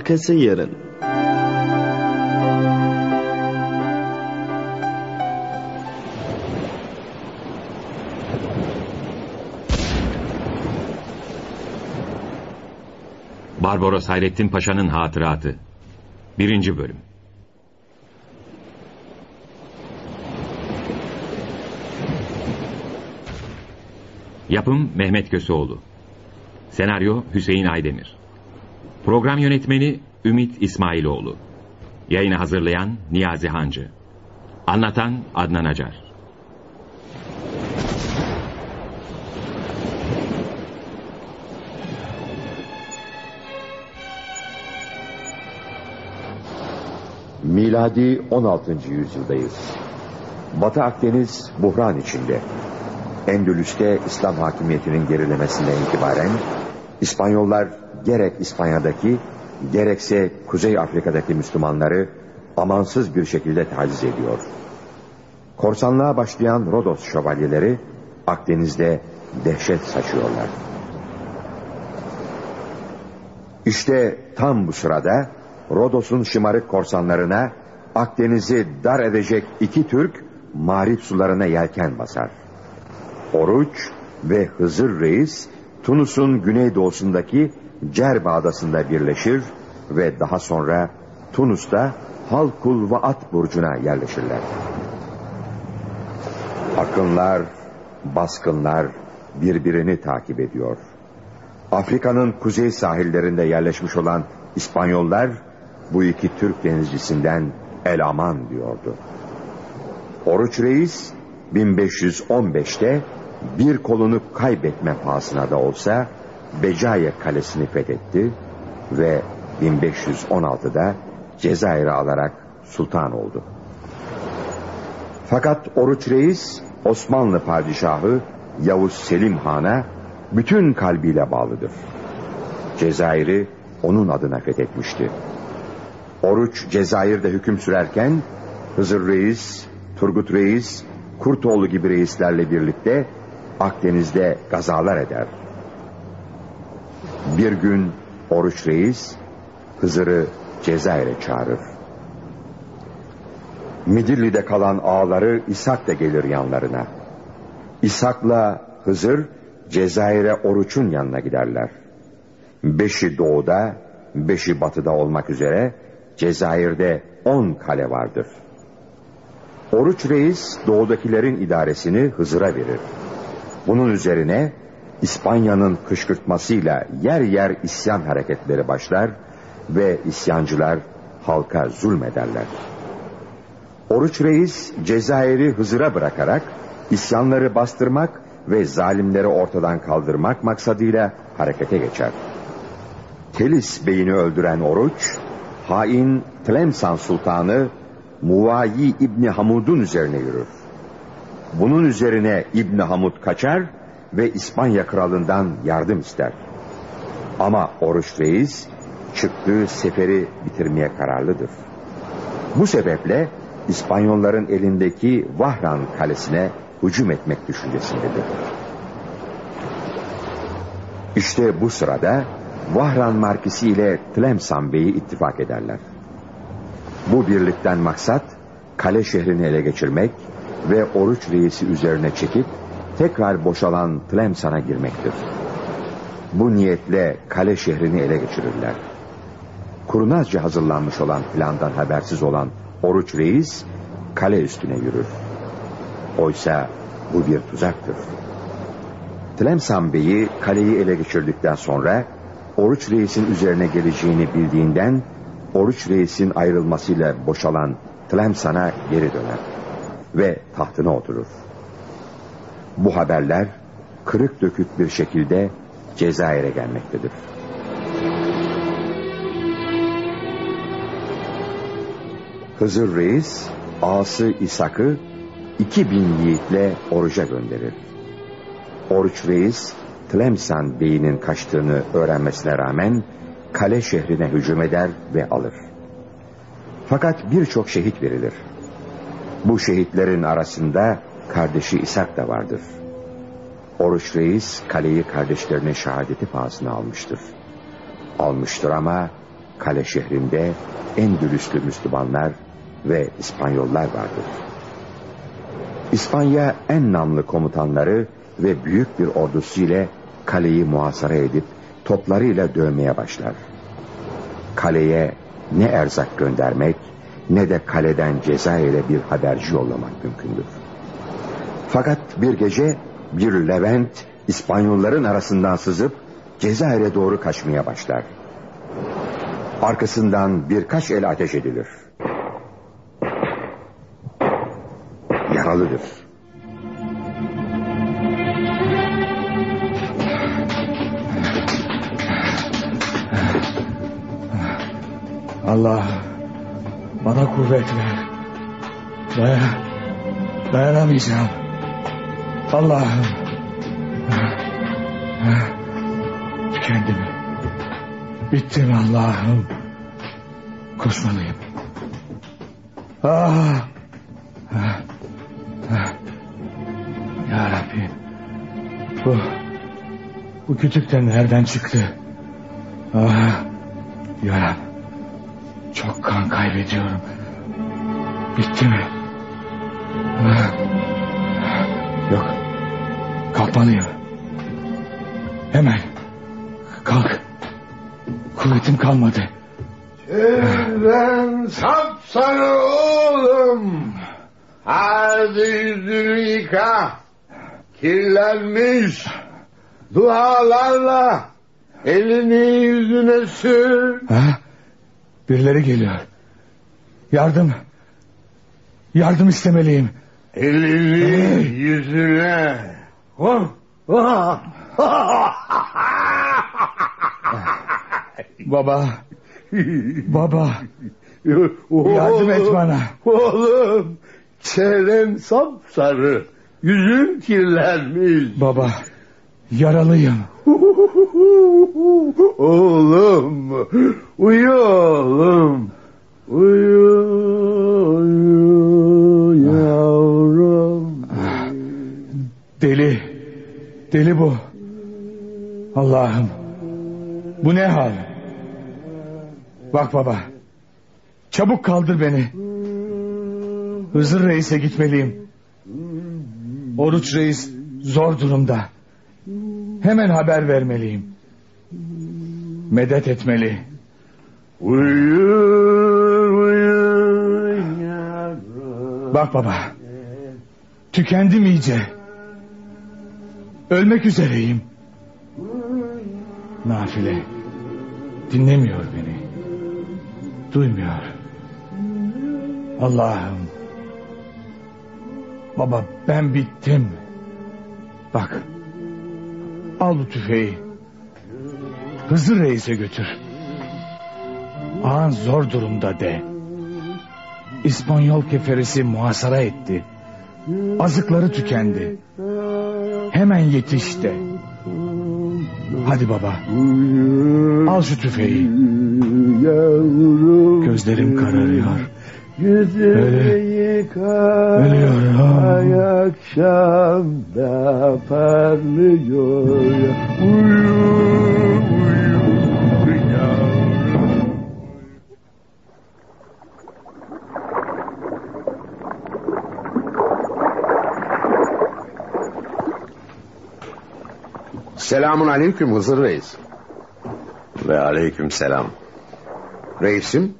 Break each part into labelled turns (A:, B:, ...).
A: Arkası yarın.
B: Barbaros Hayrettin Paşa'nın Hatıratı 1. Bölüm Yapım Mehmet Köseoğlu Senaryo Hüseyin Aydemir Program Yönetmeni Ümit İsmailoğlu Yayını hazırlayan Niyazi Hancı Anlatan Adnan Acar
C: Miladi 16. yüzyıldayız. Batı Akdeniz buhran içinde. Endülüs'te İslam hakimiyetinin gerilemesinden itibaren İspanyollar gerek İspanya'daki gerekse Kuzey Afrika'daki Müslümanları amansız bir şekilde taciz ediyor. Korsanlığa başlayan Rodos şövalyeleri Akdeniz'de dehşet saçıyorlar. İşte tam bu sırada Rodos'un şımarık korsanlarına Akdeniz'i dar edecek iki Türk mağrip sularına yelken basar. Oruç ve Hızır Reis Tunus'un güneydoğusundaki Cerba adasında birleşir ve daha sonra Tunus'ta Halkul Vaat burcuna yerleşirler. Akınlar, baskınlar birbirini takip ediyor. Afrika'nın kuzey sahillerinde yerleşmiş olan İspanyollar bu iki Türk denizcisinden el aman diyordu. Oruç Reis 1515'te bir kolunu kaybetme pahasına da olsa Becaye kalesini fethetti ve 1516'da Cezayir'i alarak sultan oldu. Fakat Oruç Reis Osmanlı padişahı Yavuz Selim Han'a bütün kalbiyle bağlıdır. Cezayir'i onun adına fethetmişti. Oruç Cezayir'de hüküm sürerken Hızır Reis, Turgut Reis, Kurtoğlu gibi reislerle birlikte Akdeniz'de gazalar eder. Bir gün Oruç Reis Hızır'ı Cezayir'e çağırır. Midilli'de kalan ağaları İshak da gelir yanlarına. İshak'la Hızır Cezayir'e Oruç'un yanına giderler. Beşi doğuda, beşi batıda olmak üzere Cezayir'de on kale vardır. Oruç Reis doğudakilerin idaresini Hızır'a verir. Bunun üzerine İspanya'nın kışkırtmasıyla yer yer isyan hareketleri başlar ve isyancılar halka zulmederler. Oruç Reis Cezayir'i Hızır'a bırakarak isyanları bastırmak ve zalimleri ortadan kaldırmak maksadıyla harekete geçer. Telis Bey'ini öldüren Oruç, hain Tlemsan Sultanı Muvayi İbni Hamud'un üzerine yürür. Bunun üzerine İbni Hamud kaçar ve İspanya kralından yardım ister. Ama Oruç Reis çıktığı seferi bitirmeye kararlıdır. Bu sebeple İspanyolların elindeki Vahran kalesine hücum etmek düşüncesindedir. İşte bu sırada Vahran Markisi ile Tlemsan Bey'i ittifak ederler. Bu birlikten maksat kale şehrini ele geçirmek ve oruç reisi üzerine çekip tekrar boşalan Tlemsan'a girmektir. Bu niyetle kale şehrini ele geçirirler. Kurnazca hazırlanmış olan plandan habersiz olan Oruç Reis kale üstüne yürür. Oysa bu bir tuzaktır. Tlemsan Bey'i kaleyi ele geçirdikten sonra Oruç Reis'in üzerine geleceğini bildiğinden Oruç Reis'in ayrılmasıyla boşalan Tlemsan'a geri döner ve tahtına oturur. Bu haberler kırık dökük bir şekilde Cezayir'e gelmektedir. Hızır Reis ağası İshak'ı 2000 yiğitle oruca gönderir. Oruç Reis Tlemsan beyinin kaçtığını öğrenmesine rağmen kale şehrine hücum eder ve alır. Fakat birçok şehit verilir. Bu şehitlerin arasında kardeşi İshak da vardır. Oruç Reis kaleyi kardeşlerinin şehadeti pahasına almıştır. Almıştır ama kale şehrinde Endülüslü Müslümanlar ve İspanyollar vardır. İspanya en namlı komutanları ve büyük bir ordusu ile kaleyi muhasara edip toplarıyla dövmeye başlar. Kaleye ne erzak göndermek ne de kaleden Cezayir'e bir haberci yollamak mümkündür. Fakat bir gece bir Levent İspanyolların arasından sızıp Cezayir'e doğru kaçmaya başlar. Arkasından birkaç el ateş edilir. Yaralıdır.
A: Allah bana kuvvet ver. Dayan, dayanamayacağım. Allah'ım. Tükendim. Bittim Allah'ım. Koşmalıyım. Ah. Ah. Ah. Ya Rabbim. Bu, bu kütük de nereden çıktı? Ah. Yaram. Çok kan kaybediyorum. Bitti mi? Ah. Kalkmalıyım. Hemen. Kalk. Kuvvetim kalmadı.
D: Çevren sapsarı oğlum. Hadi yüzünü yıka. Kirlenmiş. Dualarla elini yüzüne sür.
A: Ha? Birileri geliyor. Yardım. Yardım istemeliyim.
D: Elini yüzüne.
A: Baba. Baba. Yardım et bana.
D: Oğlum çevren sapsarı. Yüzün kirlenmiş.
A: Baba. Yaralıyım.
D: oğlum. Uyu
A: Bak baba. Çabuk kaldır beni. Hızır Reis'e gitmeliyim. Oruç Reis zor durumda. Hemen haber vermeliyim. Medet etmeli.
D: Uyu, uyu yavrum.
A: Bak baba. Tükendim iyice. Ölmek üzereyim. Nafile. Dinlemiyor beni. Duymuyor. Allah'ım. Baba ben bittim. Bak. Al bu tüfeği. Hızır Reis'e götür. Ağan zor durumda de. İspanyol keferisi muhasara etti. Azıkları tükendi. Hemen yetiş de. Hadi baba. Al şu tüfeği.
D: Yavrum.
A: Gözlerim kararıyor.
D: Yüzünü
A: Öyle-
D: yıka.
A: ölüyorum.
D: Ay akşamda parlıyor. Uyu, uyu yavrum.
E: Selamun aleyküm Hızır Reis.
F: Ve aleyküm selam.
E: Reisim,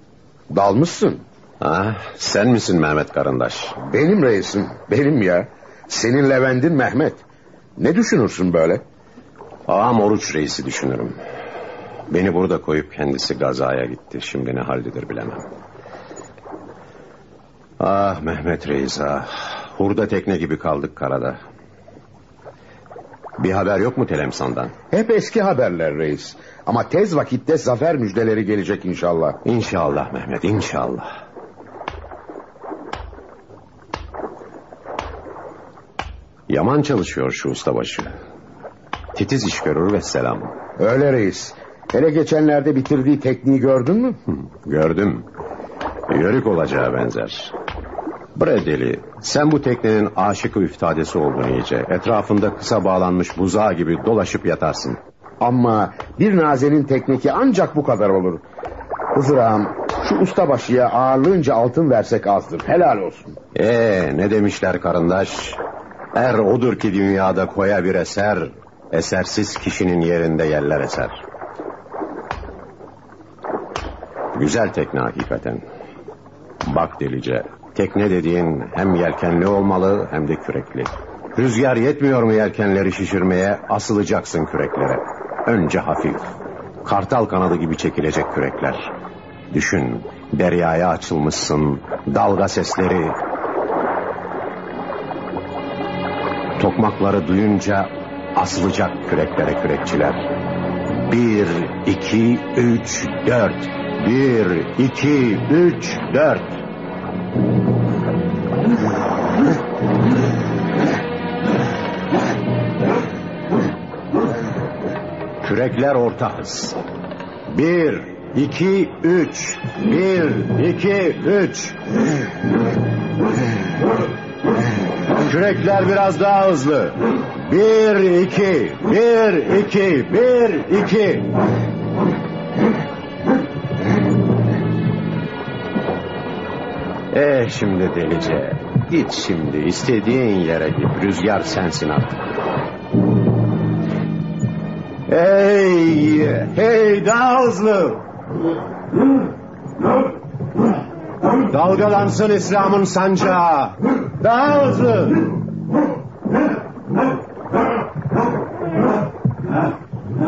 E: dalmışsın.
F: Ah, sen misin Mehmet Karındaş?
E: Benim reisim, benim ya. Senin Levent'in Mehmet. Ne düşünürsün böyle?
F: Ağam Oruç Reis'i düşünürüm. Beni burada koyup kendisi gazaya gitti. Şimdi ne haldedir bilemem. Ah Mehmet Reis ah. Hurda tekne gibi kaldık karada. Bir haber yok mu Telemsan'dan?
E: Hep eski haberler reis. Ama tez vakitte zafer müjdeleri gelecek inşallah.
F: İnşallah Mehmet inşallah. Yaman çalışıyor şu ustabaşı. Titiz iş görür ve selam.
E: Öyle reis. Hele geçenlerde bitirdiği tekniği gördün mü?
F: Gördüm. Yörük olacağı benzer. Bre deli, sen bu teknenin aşık üftadesi oldun iyice. Etrafında kısa bağlanmış buzağı gibi dolaşıp yatarsın.
E: Ama bir nazenin tekniki ancak bu kadar olur. Hızır ağam şu ustabaşıya ağırlığınca altın versek azdır. Helal olsun.
F: Ee ne demişler karındaş? Er odur ki dünyada koya bir eser, esersiz kişinin yerinde yerler eser. Güzel tekne hakikaten. Bak delice, tekne dediğin hem yelkenli olmalı hem de kürekli. Rüzgar yetmiyor mu yelkenleri şişirmeye, asılacaksın küreklere. Önce hafif, kartal kanadı gibi çekilecek kürekler. Düşün, deryaya açılmışsın, dalga sesleri, Tokmakları duyunca asılacak küreklere kürekçiler. Bir, iki, üç, dört. Bir, iki, üç, dört. Kürekler orta hız. Bir, iki, üç. Bir, iki, üç. Kürekler biraz daha hızlı. Bir, iki, bir, iki, bir, iki. Eh şimdi delice. Git şimdi istediğin yere git. Rüzgar sensin artık. Hey, hey daha hızlı. Dalgalansın İslam'ın sancağı. Daha hızlı.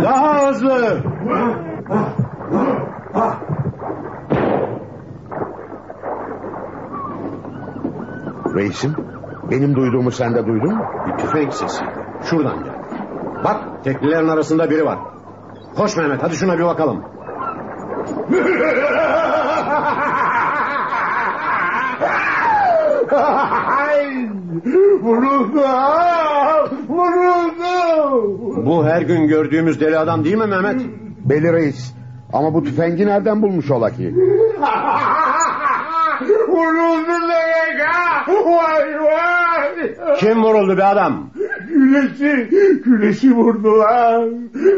F: Daha hızlı.
E: Reisim benim duyduğumu sen de duydun mu?
F: Bir tüfek sesi. Şuradan gel. Bak teknelerin arasında biri var. Koş Mehmet hadi şuna bir bakalım.
D: Vuruldu. Vuruldu.
F: Bu her gün gördüğümüz deli adam değil mi Mehmet?
E: Beli reis. Ama bu tüfengi nereden bulmuş ola ki?
D: Vuruldu demek ha. Vay vay.
F: Kim vuruldu be adam?
D: Güneşi, güneşi vurdular.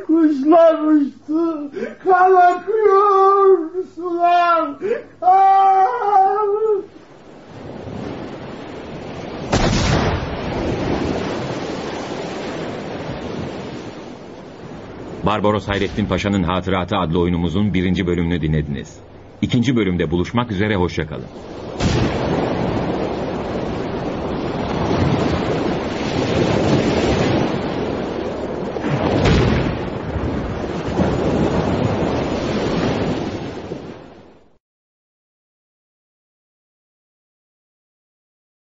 D: Kuşlar uçtu. Kan akıyor. Sular. Kan.
B: Barbaros Hayrettin Paşa'nın Hatıratı adlı oyunumuzun birinci bölümünü dinlediniz. İkinci bölümde buluşmak üzere hoşçakalın.